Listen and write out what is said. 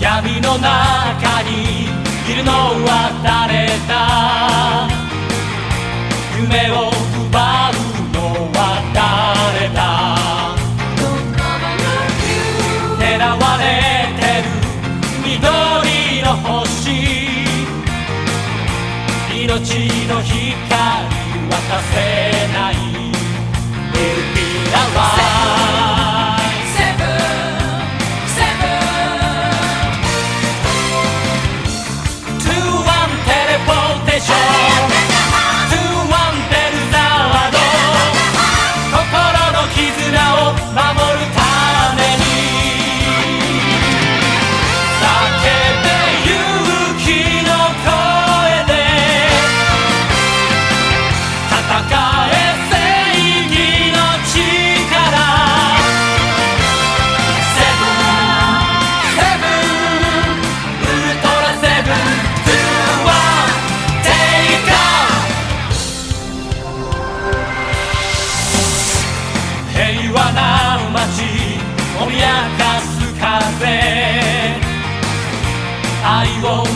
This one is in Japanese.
闇の中にいるのは誰だ？夢を奪うのは誰だ？狙われてる緑の星。命の光渡せ脅かす風。愛を